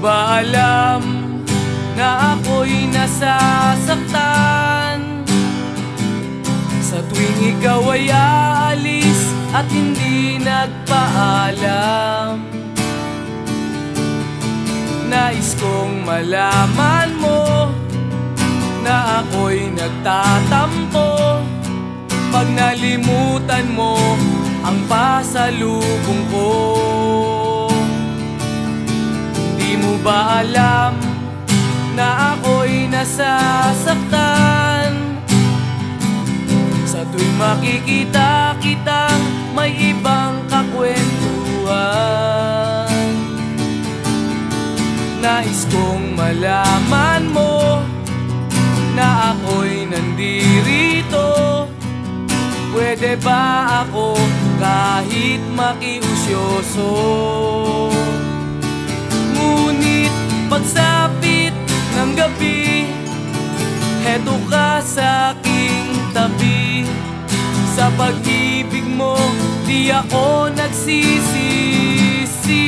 ba alam na ako'y nasasaktan? Sa tuwing ikaw ay aalis at hindi nagpaalam Nais kong malaman mo na ako'y nagtatampo Pag nalimutan mo ang pasalubong ko ba alam na ako'y nasasaktan Sa tuwing makikita kitang may ibang kakwentuhan Nais kong malaman mo na ako'y nandirito Pwede ba ako kahit makiusyoso? Pagsapit ng gabi Heto ka sa aking tabi. Sa pag-ibig mo di ako nagsisisi.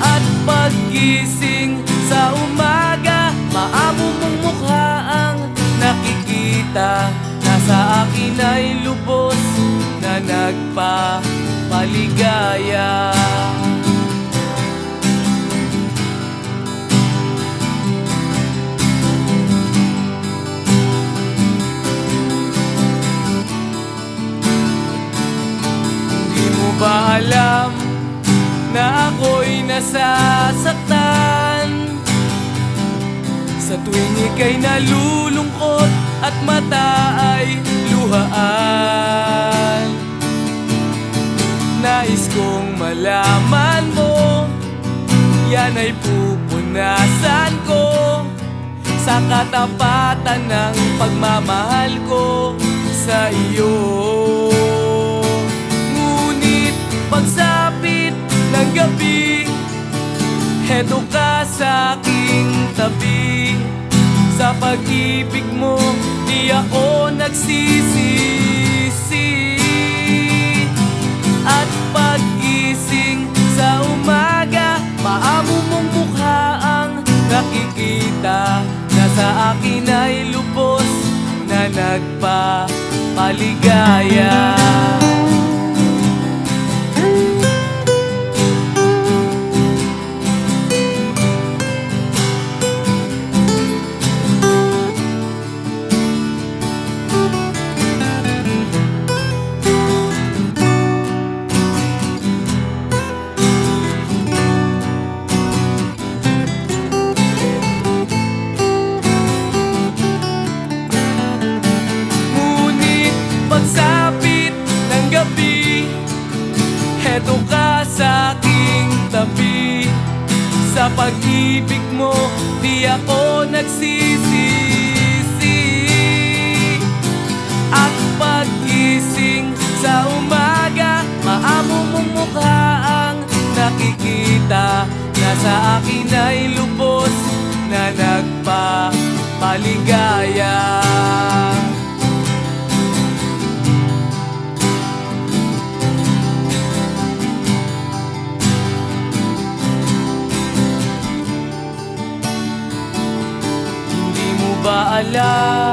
At paggising sa umaga Maamo mong mukha ang nakikita. Nasa akin ay lubos na nagpapaligaya alam na ako'y nasasaktan. Sa tuwing ika'y nalulungkot at mata ay luhaan Nais kong malaman mo Yan ay pupunasan ko Sa katapatan ng pagmamahal ko sa iyo Heto ka sa aking tabi. Sa pag-ibig mo di ako nagsisisi. At pag-gising sa umaga Maamo mong mukha ang nakikita Na sa akin ay lubos na nagpapaligaya Heto ka sa aking tabi. Sa pag-ibig mo di ako nagsisisi. At paggising sa umaga Maamo mong mukha ang nakikita. Na sa akin ay lubos na nagpapaligaya Hindi mo ba alam